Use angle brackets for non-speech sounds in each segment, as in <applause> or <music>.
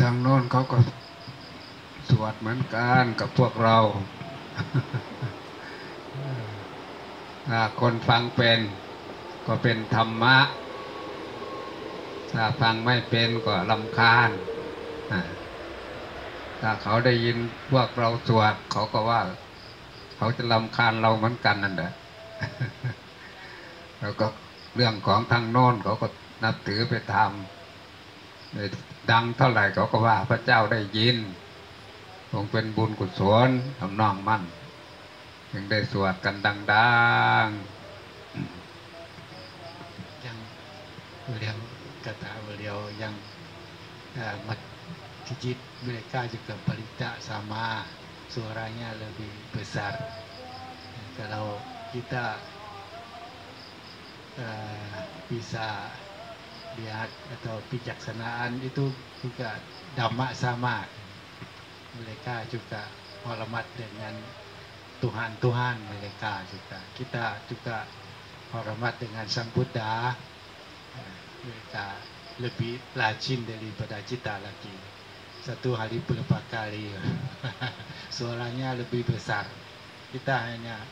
ทางโน้นเขาก็สวดเหมือนกันกับพวกเราถ้าคนฟังเป็น ก็เป็นธรรมะ ถ้าฟังไม่เป็นก็ลำคาญ ถ้าเขาได้ยินพวกเราสวดเขาก็ว่า เขาจะลำคาญเราเหมือนกันนั่นแหละแล้วก็ เรื่องของทางโน้นเขาก็นับถือไปทำดังเท่าไหร่เขาก็ว่าพระเจ้าได้ยินคงเป็นบุญกุศลทำนองมั่นยังได้สวดกันดังๆอย่างเรียงกถาเรียวยังมัจจิต mereka juga pelita sama suaranya lebih besar kalau kita Eh, bisa lihat atau bijaksanaan itu juga damak sama. Mereka juga hormat dengan Tuhan-Tuhan mereka juga. Kita juga hormat dengan Sang Buddha. Eh, mereka lebih rajin daripada kita lagi. Satu hari berapa kali? <laughs> Suaranya lebih besar. Kita hanya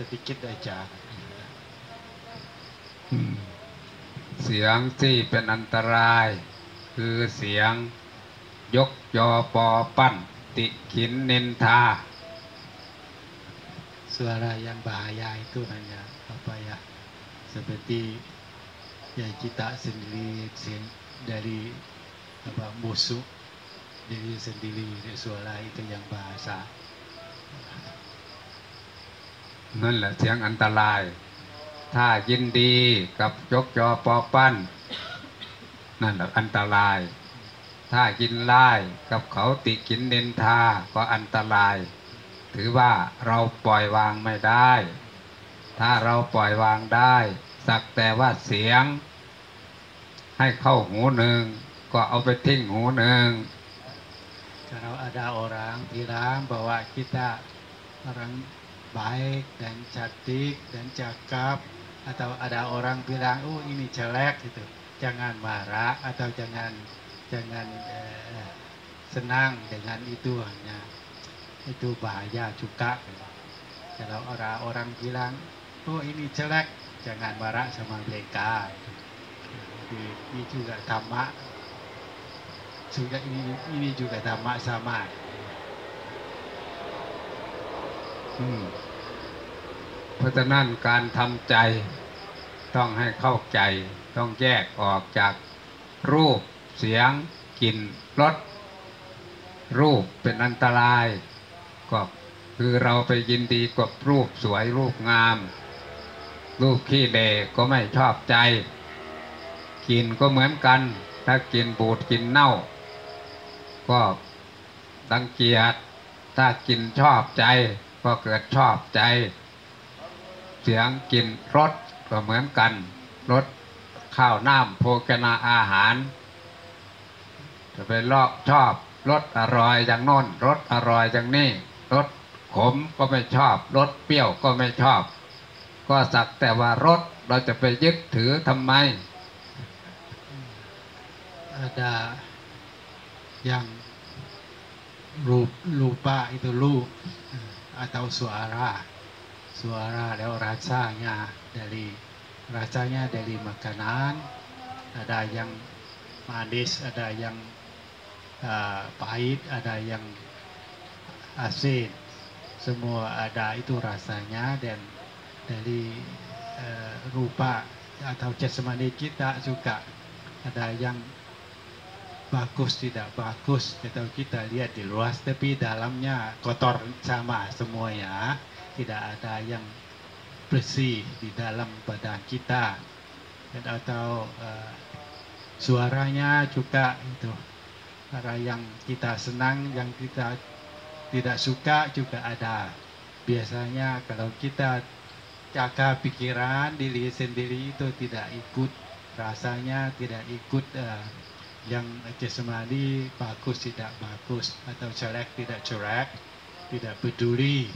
sedikit aja. เสียงที่เป็นอันตราย คือเสียงยกยอปอปั้น ติขินนินทา suara yang bahaya itu hanya apa ya seperti ya kita sendiri sen- dari apa musuh diri sendiri suara itu yang bahasa นั่นแหละเสียงอันตราย ถ้ายินดีกับยกยอปอปั้น นั่นแหละอันตราย ถ้ายินไล่กับเขาติกินเนินทาก็อันตราย ถือว่าเราปล่อยวางไม่ได้ ถ้าเราปล่อยวางได้ สักแต่ว่าเสียง ให้เข้าหูหนึ่งก็เอาไปทิ้งหูหนึ่ง Kalau ada orang bilang bahwa kita orang baik dan cantik dan cakap atau ada orang bilang oh ini jelek gitu, jangan marah atau jangan jangan eh, senang dengan itu hanya. Itu bahaya juga. Kalau orang-orang bilang oh ini jelek, jangan marah sama mereka. Jadi, ini juga tamak. Juga ini ini juga sama. อืม เพราะฉะนั้นการทำใจต้องให้เข้าใจ ต้องแยกออกจากรูปเสียงกลิ่นรสรูปเป็นอันตราย ก็คือเราไปยินดีกับรูปสวยรูปงาม รูปขี้เลก็ไม่ชอบใจกลิ่นก็เหมือนกัน ถ้ากินบูดกินเน่า ก็ดังเกียจถ้ากินชอบใจ ก็เกิดชอบใจ เสียงกลิ่นรสก็เหมือนกันรสข้าวน้ำโภชนาอาหาร จะไปลอกชอบรสอร่อยอย่างน้นรสอร่อยอย่างนี้รสขมก็ไม่ชอบรสเปรี้ยวก็ไม่ชอบ ก็สักแต่ว่ารสเราจะไปยึดถือทำไม ada yang ru- lupa itu lu atau suara suara แล้ ว rasanya dari rasanya dari makanan ada yang manis ada yang uh, pahit ada yang asin. Semua ada itu rasanya dan dari uh, rupa atau jasmani kita juga. Ada yang bagus tidak bagus atau kita lihat di luar tapi dalamnya kotor sama semuanya tidak ada yang bersih di dalam badan kita. Dan atau eh, suaranya juga itu. Ada yang kita senang yang kita tidak suka juga ada. Biasanya kalau kita jaga pikiran diri sendiri itu tidak ikut rasanya tidak ikut eh, yang jasmani bagus tidak bagus atau jelek tidak jelek tidak peduli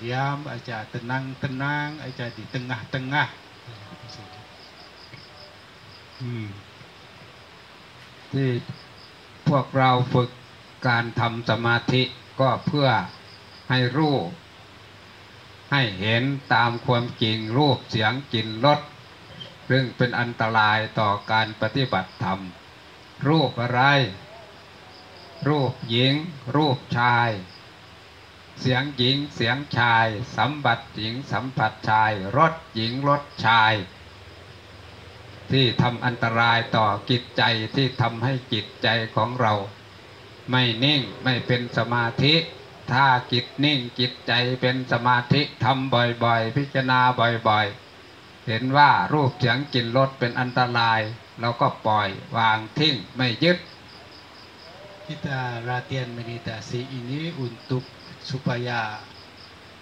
diam aja tenang-tenang aja di tengah-tengah ที่พวกเราฝึกการทำสมาธิก็เพื่อให้รู้ให้เห็นตามความจริงรูปเสียงกลิ่นรสซึ่งเป็นอันตรายต่อการปฏิบัติธรรม รูปอะไร รูปหญิง รูปชาย เสียงหญิงเสียงชาย สัมบัติหญิงสัมผัสชายรสหญิงรสชาย ที่ทำอันตรายต่อจิตใจที่ทำให้จิตใจของเรา ไม่นิ่งไม่เป็นสมาธิ ถ้าจิตนิ่งจิตใจเป็นสมาธิทำบ่อยๆ พิจารณาบ่อยๆ เห็นว่ารูปเสียงกลิ่นรสเป็นอันตรายเราก็ปล่อยวางทิ้งไม่ยึด kita latihan meditasi ini untuk supaya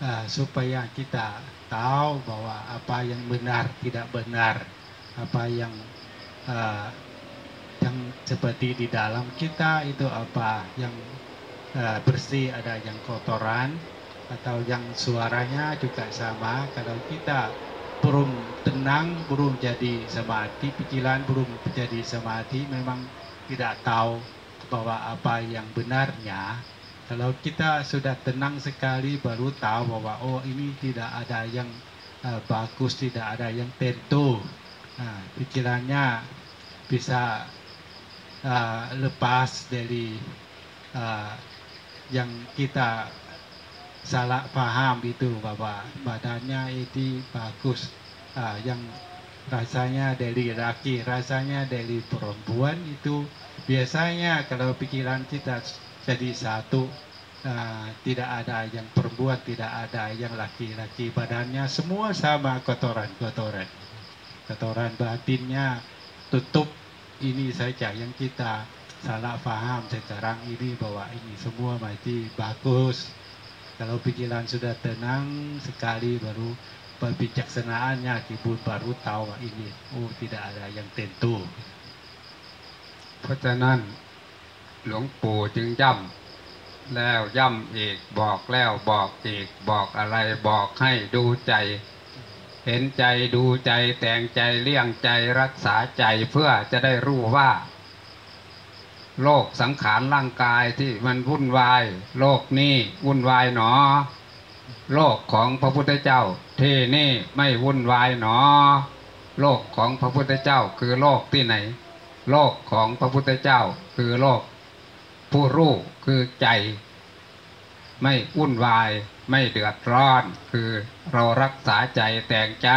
uh, supaya kita tahu bahwa apa yang benar tidak benar apa yang uh, yang seperti di dalam kita itu apa yang uh, bersih ada yang kotoran atau yang suaranya juga sama. Kalau kita belum tenang belum jadi samadhi pikiran belum jadi samadhi memang tidak tahu bahwa apa yang benarnya kalau kita sudah tenang sekali baru tahu bahwa oh ini tidak ada yang uh, bagus tidak ada yang tentu. Nah, pikirannya bisa uh, lepas dari uh, yang kita salah paham itu bahwa badannya itu bagus. Uh, yang rasanya dari laki rasanya dari perempuan itu biasanya kalau pikiran kita jadi satu uh, tidak ada yang perempuan tidak ada yang laki-laki. Badannya semua sama kotoran-kotoran. Kotoran batinnya tutup. Ini saja yang kita. Salah faham sekarang ini bahwa ini semua masih bagus. Kalau pikiran sudah tenang sekali baru perbijaksanaannya kita baru tahu ini. Oh tidak ada yang tentu. Pertanyaan. หลวงปู่จึงย่ำแล้วย่ำอีกบอกแล้วบอกอีกบอกอะไรบอกให้ดูใจ เห็นใจดูใจแต่งใจเลี่ยงใจรักษาใจเพื่อจะได้รู้ว่า โลกสังขารร่างกายที่มันวุ่นวาย โลกนี้วุ่นวายหนอ โลกของพระพุทธเจ้าที่นี่ไม่วุ่นวายหนอ โลกของพระพุทธเจ้าคือโลกที่ไหน โลกของพระพุทธเจ้าคือโลก ผู้รู้คือใจ ไม่วุ่นวาย ไม่เดือดร้อน คือเรารักษาใจแต่งใจ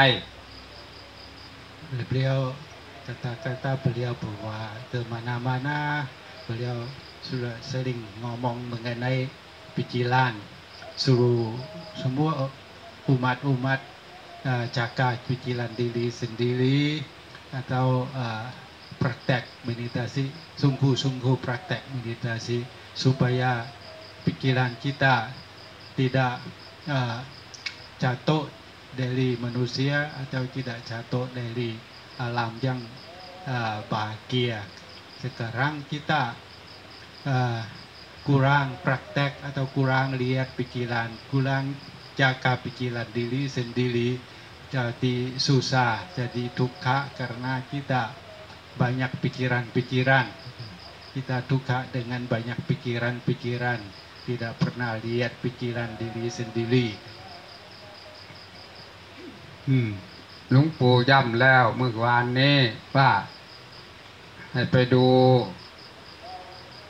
beliau kata-kata beliau bahwa kemana-mana beliau sudah sering ngomong mengenai pikiran suruh semua umat-umat uh, jaga pikiran diri sendiri atau uh, praktek meditasi sungguh-sungguh praktek meditasi supaya pikiran kita tidak uh, jatuh dari manusia atau tidak jatuh dari alam yang uh, bahagia. Sekarang kita uh, kurang praktek atau kurang lihat pikiran, kurang jaga pikiran diri sendiri, jadi susah, jadi duka karena kita banyak pikiran-pikiran. Kita duka dengan banyak pikiran-pikiran, tidak pernah lihat pikiran diri sendiri. อืมหลวงปู่ย่ำแล้วเมื่อวานนี้ว่า ให้ไปดู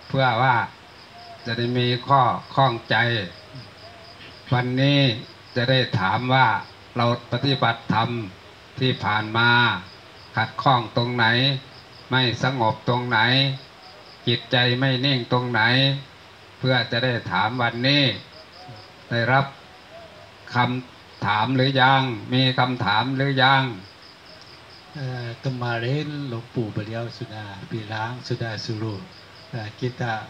เพื่อว่าจะได้มีข้อข้องใจ วันนี้จะได้ถามว่าเราปฏิบัติธรรมที่ผ่านมา ขัดข้องตรงไหน ไม่สงบตรงไหน จิตใจไม่นิ่งตรงไหน เพื่อจะได้ถามวันนี้ ได้รับคำถามหรือยัง มีคำถามหรือยัง Uh, kemarin Lupu beliau sudah bilang sudah suruh uh, kita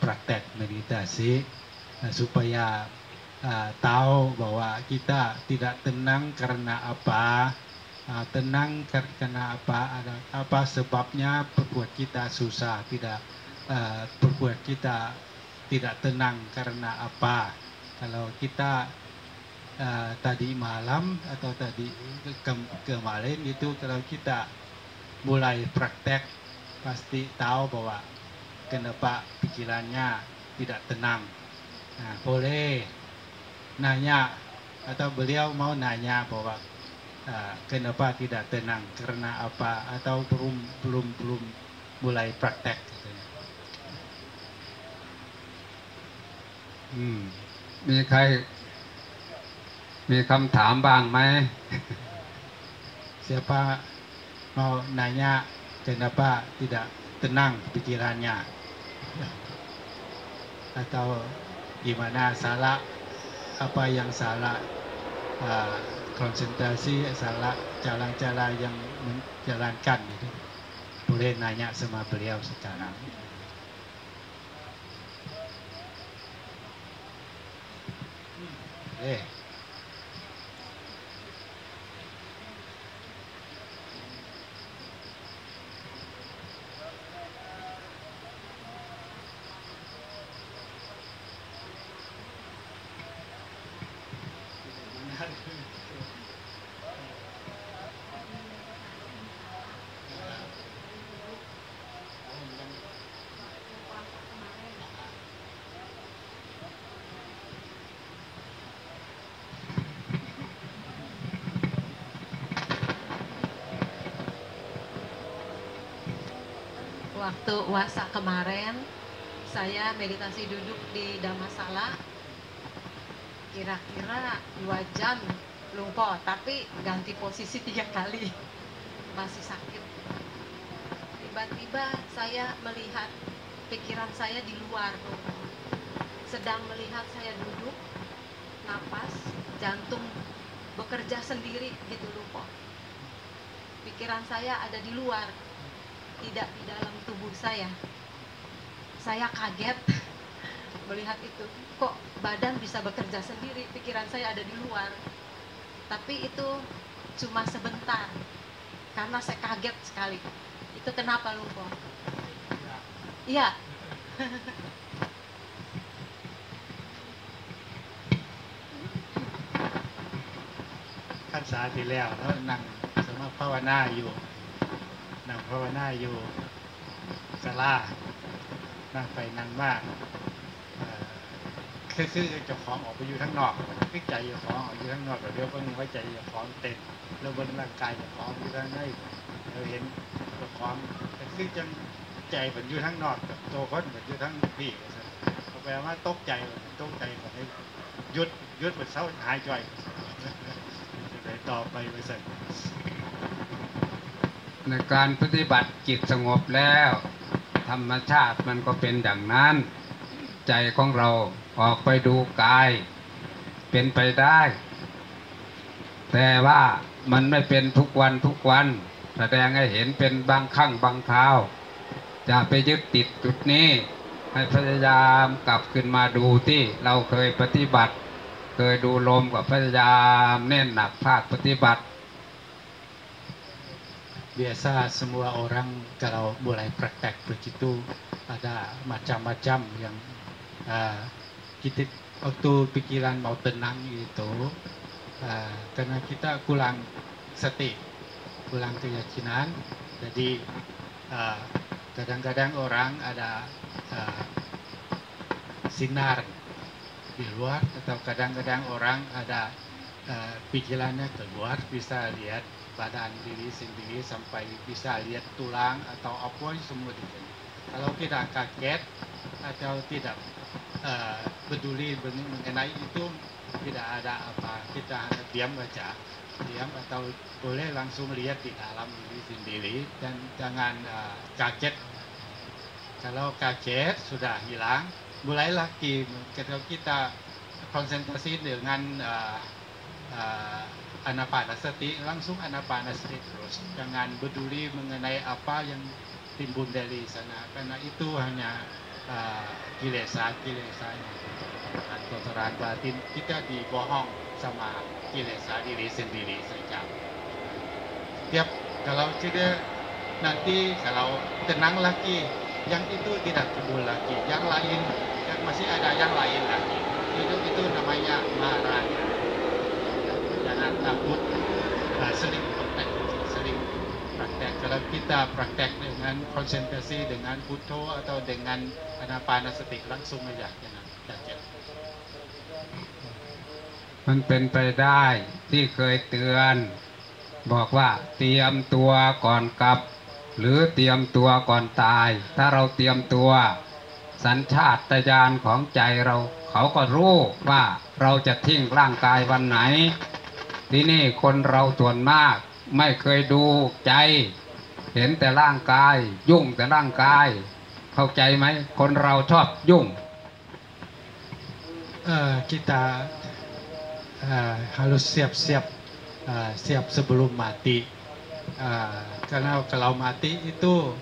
praktek meditasi uh, supaya uh, tahu bahwa kita tidak tenang karena apa uh, tenang karena apa ada apa sebabnya berbuat kita susah tidak uh, berbuat kita tidak tenang karena apa kalau kita uh, tadi malam atau tadi ke kemarin itu kalau kita mulai praktek pasti tahu bahwa kenapa pikirannya tidak tenang. Nah, boleh nanya atau beliau mau nanya bahwa uh, kenapa tidak tenang karena apa atau belum belum belum mulai praktek. Gitu. อืมมีใคร มีคำถามบ้างไหม <laughs> Siapa mau nanya kenapa tidak tenang pikirannya <laughs> atau gimana salah apa yang salah uh, konsentrasi salah cara-cara yang menjalankan gitu. boleh nanya sama beliau sekarang boleh Waktu puasa kemarin, saya meditasi duduk di Damasala. Kira-kira dua jam lupa, tapi ganti posisi tiga kali. Masih sakit. Tiba-tiba saya melihat pikiran saya di luar. Sedang melihat saya duduk, napas, jantung bekerja sendiri gitu lupa. Pikiran saya ada di luar, tidak di dalam tubuh saya. Saya kaget <laughs> melihat itu. Kok badan bisa bekerja sendiri, pikiran saya ada di luar. Tapi itu cuma sebentar. Karena saya kaget sekali. Itu kenapa lupa? Iya. <laughs> kan saatที่แล้วเนาะนั่งสมาภาวนาอยู่ นั่งภาวนาอยู่ศาลานั่งไปนั่งมาเอ่อคือคือจ้าของออกไปอยู่ข้งนอกคือใจจ้าของออกอยู่ข้งนอกแต่เดี๋ยวเพิ่งไว้ใจจ้าของเต็มแล้วบนร่างกายจ้าของอยู่ข้างในเราเห็นจ้าของคือจังใจมันอยู่ข้งนอกกับตัวคนมันอยู่ทั้งพี่เอาไปเอามาตกใจตกใจก่อนให้ยุดยุดมันเศร้าหายจ่อยไปต่อไปไปใส่ ในการปฏิบัติจิตสงบแล้ว ธรรมชาติมันก็เป็นอย่างนั้น ใจของเราออกไปดูกาย เป็นไปได้ แต่ว่ามันไม่เป็นทุกวันทุกวัน แสดงให้เห็นเป็นบางครั้งบางคราวจะไปยึดติดจุดนี้ ให้พยายามกลับขึ้นมาดูที่เราเคยปฏิบัติ เคยดูลมกับพยายามเน้นหนักภาคปฏิบัติ biasa semua orang kalau mulai praktek begitu ada macam-macam yang uh, kita waktu pikiran mau tenang itu uh, karena kita kurang seti kurang keyakinan. Jadi uh, kadang-kadang orang ada uh, sinar di luar atau kadang-kadang orang ada uh, pikirannya keluar bisa lihat badan diri sendiri sampai bisa lihat tulang atau apa semua di sini. Kalau kita kaget atau tidak uh, peduli mengenai itu tidak ada apa kita diam baca diam atau boleh langsung lihat di dalam diri sendiri dan jangan uh, kaget. Kalau kaget sudah hilang mulai lagi kalau kita konsentrasi dengan uh, anapanasati langsung anapanasati terus. Jangan peduli mengenai apa yang timbul dari sana karena itu hanya uh, kilesa kilesa dan kotoran batin kita dibohong sama kilesa diri sendiri saja. Tiap kalau tidak nanti kalau tenang lagi yang itu tidak timbul lagi. Yang lain yang masih ada yang lain lagi. Itu itu takut uh, sering praktek sering praktek kalau kita kita praktek dengan konsentrasi dengan puto atau dengan anapanasati langsung aja jangan saja มันเป็นไปได้ที่เคยเตือน บอกว่าเตรียมตัวก่อนกลับ หรือเตรียมตัวก่อนตาย ถ้าเราเตรียมตัว สัญชาตญาณของใจเรา เขาก็รู้ว่าเราจะทิ้งร่างกายวันไหน ที่นี่คนเราส่วนมาก ไม่เคยดูใจ เห็นแต่ร่างกาย ยุ่งแต่ร่างกาย เข้าใจไหม คนเราชอบยุ่ง uh, kita uh, harus siap-siap uh, siap sebelum mati uh, karena kalau mati itu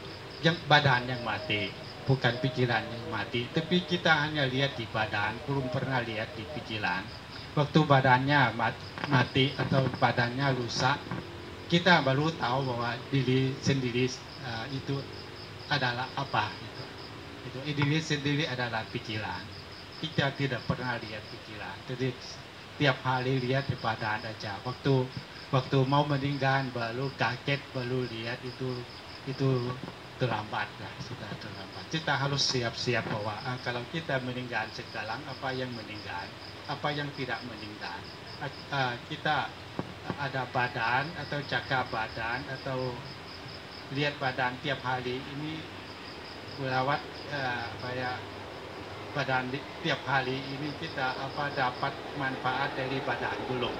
yang badan yang mati bukan pikiran yang mati tapi kita hanya lihat di badan belum pernah lihat di pikiran waktu badannya mat- mati atau badannya rusak kita baru tahu bahwa diri sendiri uh, itu adalah apa gitu. itu diri sendiri adalah pikiran. Kita tidak pernah lihat pikiran. Jadi tiap hari lihat di badan aja. Waktu waktu mau meninggal baru kaget baru lihat itu itu terlambat lah sudah terlambat. Kita harus siap-siap bahwa ah, kalau kita meninggal sekarang apa yang meninggal apa yang tidak meninggal. Kita ada badan atau jaga badan atau lihat badan tiap hari ini melawat eh, kayak badan tiap hari ini kita apa dapat manfaat dari badan belum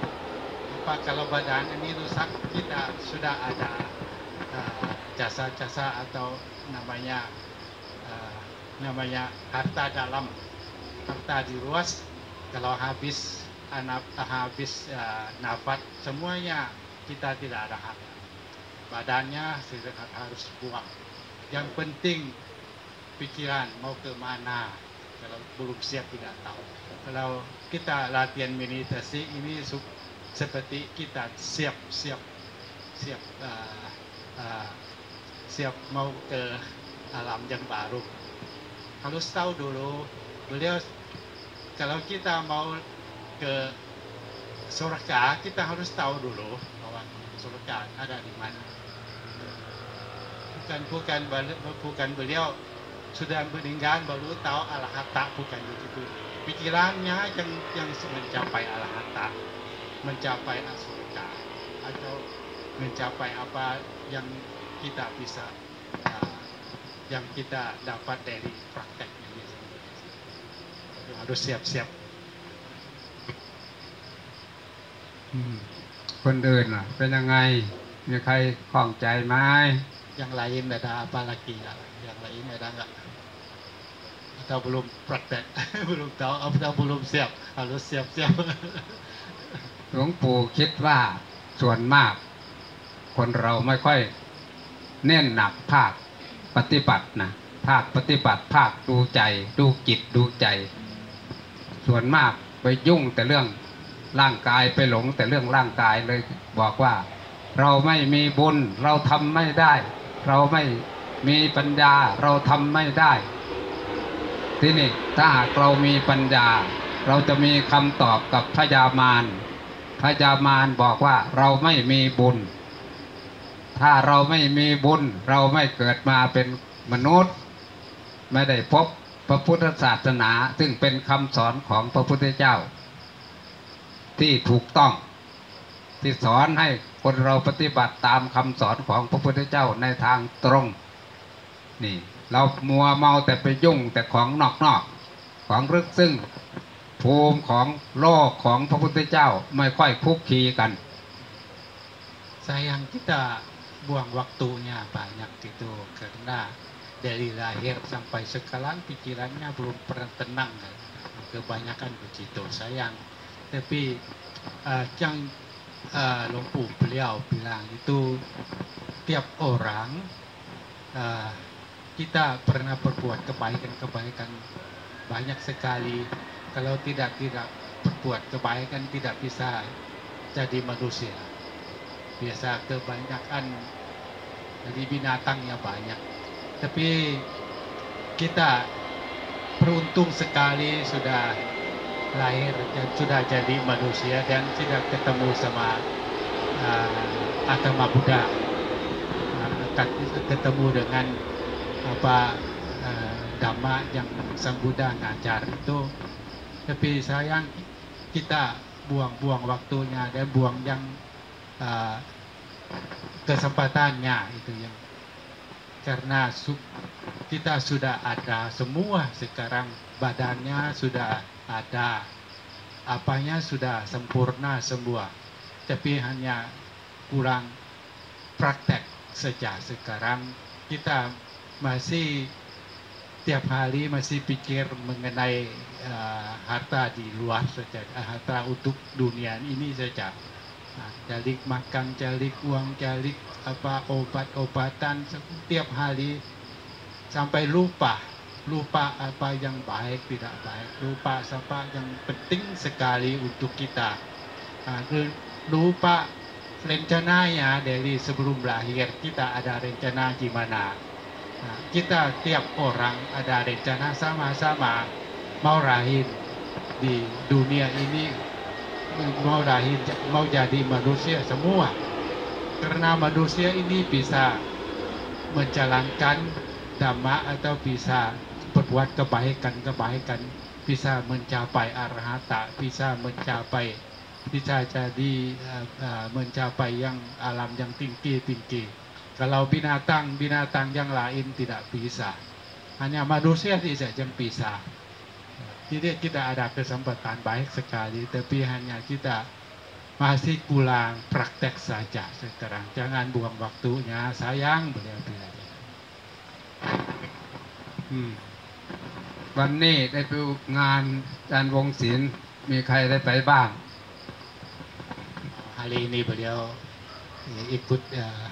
apa kalau badan ini rusak kita sudah ada eh, jasa-jasa atau namanya eh, namanya harta dalam harta di ruas kalau habis anak habis eh, nafas semuanya kita tidak ada hak. Badannya harus buang. Yang penting pikiran mau ke mana kalau belum siap tidak tahu. Kalau kita latihan meditasi ini seperti kita siap siap siap uh, uh, siap mau ke alam yang baru. Harus tahu dulu beliau kalau kita mau ke surga kita harus tahu dulu bahwa surga ada di mana. Bukan bukan bukan beliau sudah meninggal baru tahu al hatta bukan begitu. Pikirannya yang yang mencapai al hatta mencapai surga atau mencapai apa yang kita bisa uh, yang kita dapat dari praktek ini harus siap-siap อืมคนอื่นล่ะ เป็นยังไง มีใครข้องใจไหม yang lain ada apa lagi ya? yang lain ada nggak atau belum praktek belum tahu atau belum siap harus siap-siap หลวงปู่คิดว่าส่วนมาก คนเราไม่ค่อยเน้นหนักภาคปฏิบัตินะภาคปฏิบัติภาคดูใจ ดูจิตดูใจ ส่วนมากไปยุ่งแต่เรื่องร่างกายไปหลงแต่เรื่องร่างกายเลยบอกว่า เราไม่มีบุญเราทำไม่ได้ เราไม่มีปัญญาเราทำไม่ได้ ที่นี่ถ้าหากเรามีปัญญา เราจะมีคำตอบกับพญามารพญามารบอกว่าเราไม่มีบุญ ถ้าเราไม่มีบุญ เราไม่เกิดมาเป็นมนุษย์ ไม่ได้พบ พระพุทธศาสนาซึ่งเป็นคำสอนของพระพุทธเจ้า ที่ถูกต้อง ที่สอนให้คนเราปฏิบัติตามคำสอนของพระพุทธเจ้าในทางตรง นี่ เรามัวเมาแต่ไปยุ่งแต่ของนอกๆของลึกซึ่งภูมิของโลกของพระพุทธเจ้าไม่ค่อยคุกคีกัน sayang kita buang waktunya banyak gitu karena dari lahir sampai sekarang pikirannya belum pernah tenang kan. kebanyakan begitu sayang. Tapi uh, yang uh, lumpuh beliau bilang itu tiap orang uh, kita pernah berbuat kebaikan-kebaikan banyak sekali. Kalau tidak tidak berbuat kebaikan tidak bisa jadi manusia. Biasa kebanyakan dari binatangnya banyak tapi kita beruntung sekali sudah lahir dan sudah jadi manusia dan sudah ketemu sama uh, agama Buddha. Uh, ketemu dengan apa uh, dhamma yang Sang Buddha ngajar itu. Tapi sayang kita buang-buang waktunya dan buang yang uh, kesempatannya itu yang karena kita sudah ada semua sekarang. Badannya sudah ada apanya sudah sempurna semua. Tapi hanya kurang praktek saja. Sekarang kita masih tiap hari masih pikir mengenai uh, harta di luar saja harta untuk dunia ini saja nah, cari makan cari uang cari apa obat-obatan setiap hari sampai lupa lupa apa yang baik tidak baik lupa apa yang penting sekali untuk kita. Nah, lupa rencananya dari sebelum lahir kita ada rencana gimana. Nah, kita tiap orang ada rencana sama-sama mau lahir di dunia ini mau lahir mau jadi manusia semua karena manusia ini bisa menjalankan dhamma atau bisa berbuat kebaikan-kebaikan bisa mencapai arhata, bisa mencapai bisa jadi uh, uh, mencapai yang alam yang tinggi-tinggi. Kalau binatang-binatang yang lain tidak bisa. Hanya manusia saja yang bisa. Jadi kita ada kesempatan baik sekali, tapi hanya kita masih kurang praktek saja sekarang. Jangan buang waktunya, sayang beliau bilang. Hmm. วันนี้ได้ไปงานอาจารวงศิลป์มีใครได้ไปบ้าง hari ini beliau ikut uh,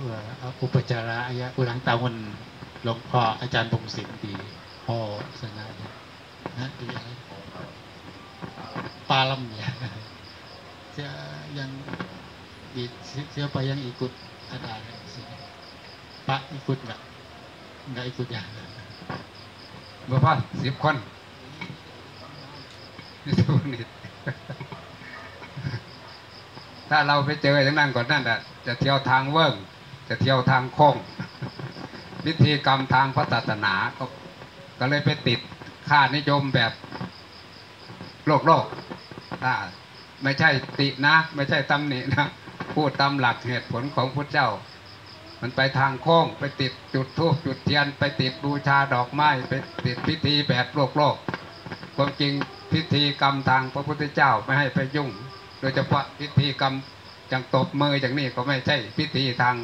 uh, upacara ya ulang tahun หลวงพ่ออาจารย์พงศิลป์ di hall sana nah, di Palem ya yang di, siapa yang ikut ada di sini Pak ikut nggak nggak ikut ya บ่พอสิบคนนี่ดูนี่ถ้าเราไปเจออย่างนั้นก่อนนั่นอะจะเที่ยวทางเวิ้งจะเที่ยวทางโค้ง วิธีกรรมทางพระศาสนาก็ก็เลยไปติด ค่านิยมแบบโลกโลกถ้าไม่ใช่ตินะ ไม่ใช่ตำหนินะ พูดตามหลักเหตุผลของพุทธเจ้า มันไปทางโค้งไปติดจุดทูบจุดเทียน ไปติดบูชาดอกไม้ ไปติดพิธีแบบโลกโลกความจริงพิธีกรรมทางพระพุทธเจ้าไม่ให้ไปยุ่ง โดยเฉพาะพิธีกรรมอย่างตบมืออย่างนี้ก็ไม่ใช่พิธีทาง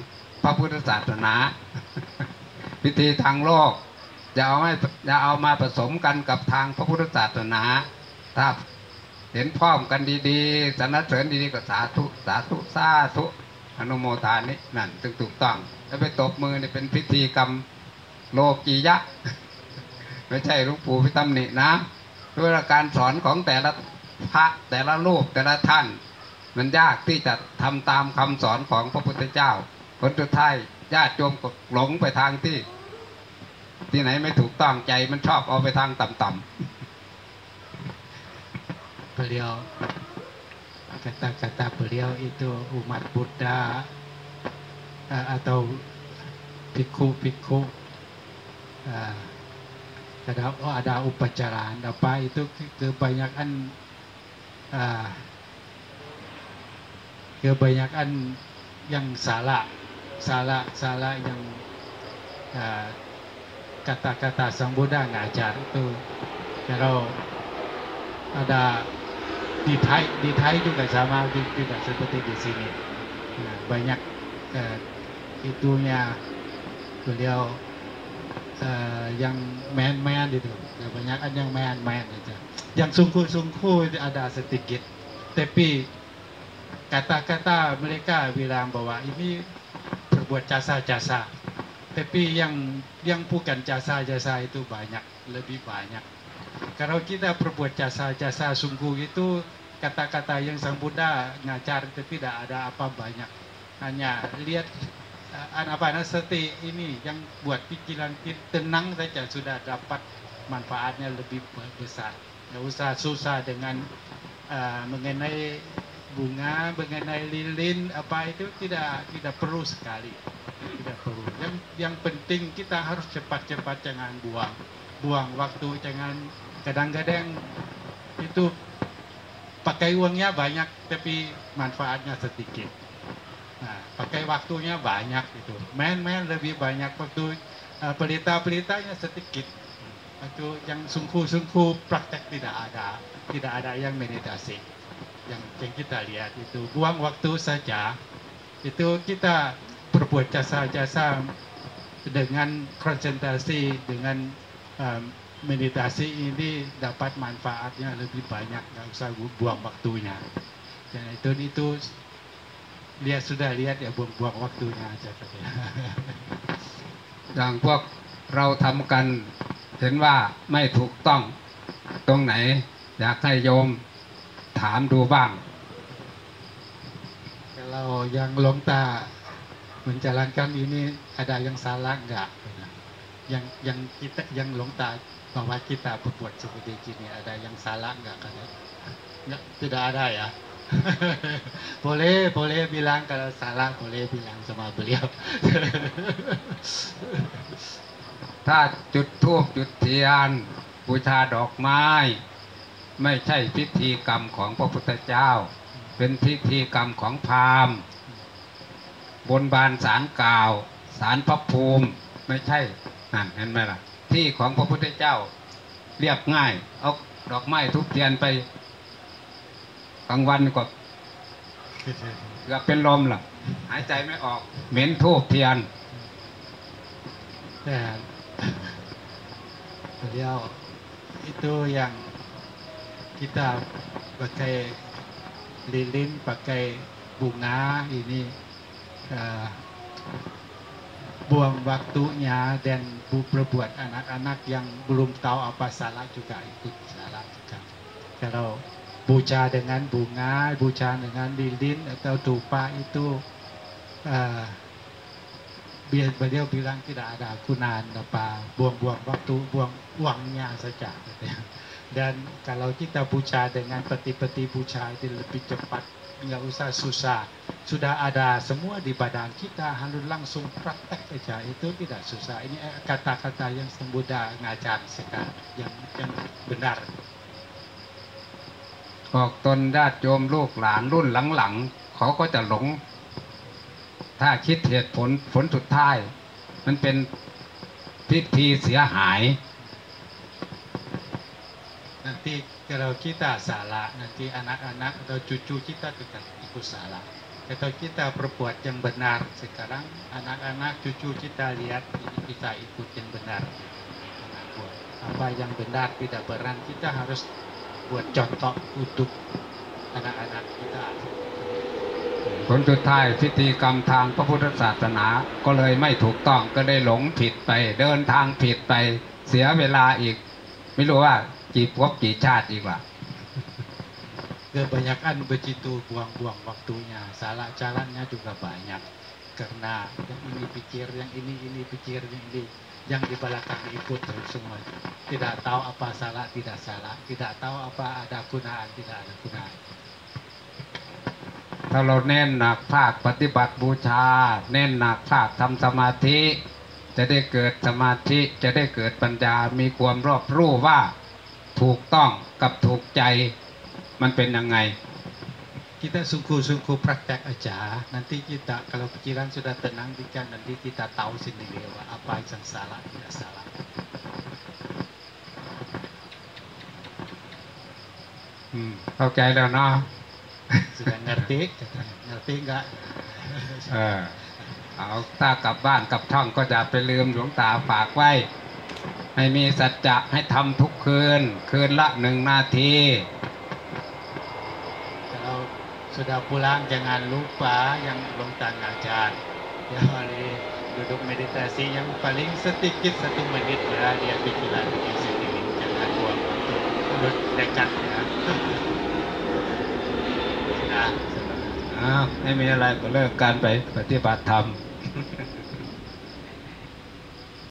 พระพุทธศาสนา พิธีทางโลก อย่าเอาไม่อย่าเอามาผสมกันกับทางพระพุทธศาสนา ถ้าเห็นพร้อมกันดีๆสรรเสริญดีๆก็สาธุสาธุสาธุอนุโมทานินั่นจึงถูกต้องแล้วไปตบมือนี่เป็นพิธีกรรมโลกียะ ไม่ใช่หลุงปู่พิตำหนินะด้วยการสอนของแต่ละพระแต่ละรูปแต่ละท่าน มันยากที่จะทำตามคำสอนของพระพุทธเจ้าผลสุดท้ายญาติโยมก็หลงไปทางที่ ที่ไหนไม่ถูกต้องใจมันชอบเอาไปทางต่ำๆ beliau kata-kata beliau itu umat Buddha atau biku-biku ada ada upacara apa itu kebanyakan kebanyakan yang salah salah salah yang uh, kata-kata Sang Buddha ngajar itu. Kalau ada di Thai di Thai juga sama juga seperti di sini. Nah, banyak uh, itunya beliau uh, yang main-main itu. Ya, banyak yang main-main aja. Yang sungguh-sungguh ada sedikit. Tapi kata-kata mereka bilang bahwa ini berbuat jasa-jasa tapi yang yang bukan jasa-jasa itu banyak lebih banyak kalau kita berbuat jasa-jasa sungguh itu kata-kata yang Sang Buddha ngajar itu tidak ada apa banyak. Hanya lihat uh, apa seperti ini yang buat pikiran kita tenang saja sudah dapat manfaatnya lebih besar. Tidak usah susah dengan uh, mengenai bunga, mengenai lilin apa itu tidak tidak perlu sekali. Tidak perlu. Yang yang penting kita harus cepat-cepat jangan buang. Buang waktu jangan kadang-kadang itu pakai uangnya banyak tapi manfaatnya sedikit. Nah, pakai waktunya banyak itu. Main-main lebih banyak waktu uh, pelita-pelitanya sedikit. Waktu yang sungguh-sungguh praktek tidak ada, tidak ada yang meditasi Yang yang kita lihat itu buang waktu saja. Itu kita berbuat jasa-jasa dengan konsentrasi dengan um, meditasi ini dapat manfaatnya lebih banyak nggak usah buang waktunya dan itu itu lihat sudah lihat ya buang-buang waktunya aja katanya อย่างพวกเราทำกันเห็นว่าไม่ถูกต้องตรงไหน อยากให้โยม <laughs> ถามดูบ้าง เรายังลงตาเหมือนจารันกันนี้นี่อาดายังสารักกะยังยัง kita yang long ta bahwa kita berbuat seperti ini ada yang salah nggak kan nggak tidak ada ya boleh boleh bilang kalau salah boleh bilang sama beliau ถ้าจุดธูปจุดเทียนบูชาดอกไม้ ไม่ใช่พิธีกรรมของพระพุทธเจ้า เป็นพิธีกรรมของพราหมณ์ บนบานสารกล่าว สารพระภูมิไม่ใช่นั่นเห็นไหมล่ะ ที่ของพระพุทธเจ้าเรียบง่าย เอาดอกไม้ทุบเทียนไปกลางวันก็เกือบเป็นลมล่ะ หายใจไม่ออก เหม็นทูบเทียน dan beliau itu yang kita pakai lilin pakai bunga ini uh, buang waktunya dan bu berbuat anak-anak yang belum tahu apa salah juga ikut salah juga kalau buca dengan bunga buca dengan lilin atau dupa itu uh, biar beliau bilang tidak ada gunaan apa buang-buang waktu buang uangnya saja katanya. Dan kalau kita buca dengan peti-peti buca itu lebih cepat nggak usah susah sudah ada semua di badan kita harus langsung praktek aja. itu tidak susah ini kata-kata yang Buddha ngajar sekarang yang yang benar บอกตนญาติโยมลูกหลานรุ่นหลังๆเขาก็จะหลง ถ้าคิดเหตุผลผลสุดท้าย มันเป็นพิธีเสียหาย nanti kalau kita salah nanti anak-anak atau cucu kita juga ikut salah kalau kita berbuat yang benar sekarang anak-anak cucu kita lihat ini kita ikut yang benar apa yang benar tidak benar kita harus buat contoh untuk anak-anak kita ผลสุดท้ายพิธีกรรมทางพระพุทธศาสนาก็เลยไม่ถูกต้องก็ได้หลงผิดไป เดินทางผิดไปเสียเวลาอีก ไม่รู้ว่า กี่ภพกี่ชาติอีกว่า kebanyakan begitu buang-buang waktunya salah jalannya juga banyak karena yang ini pikir yang ini ini pikir yang ini yang di belakang ikut terus semua tidak tahu apa salah tidak salah tidak tahu apa ada gunaan tidak ada gunaan ถ้าเราเน้นหนักภาคปฏิบัติบูชา เน้นหนักภาคทำสมาธิ จะได้เกิดสมาธิจะได้เกิดปัญญา มีความรอบรู้ว่า ถูกต้องกับถูกใจมันเป็นยังไง kita sungguh-sungguh praktek aja nanti kita kalau pikiran sudah tenang kita nanti kita tahu sendiri apa yang salah tidak salah อืมเข้าใจแล้วเนาะ sudah ngerti ngerti enggak เออเอาถ้ากลับบ้านกลับช่องก็จะไปลืมหลวงตาฝากไว้ ให้มีสัจจะให้ทำทุกคืน คืนละหนึ่งนาที kalau sudah pulang jangan lupa yang belum ngajar ya hari duduk meditasi yang paling sedikit satu menit ya dia pikiran diri sendiri jangan buang waktu duduk dekat ya nah อ้าวไม่มีอะไรก็เลิกการไปปฏิบัติธรรม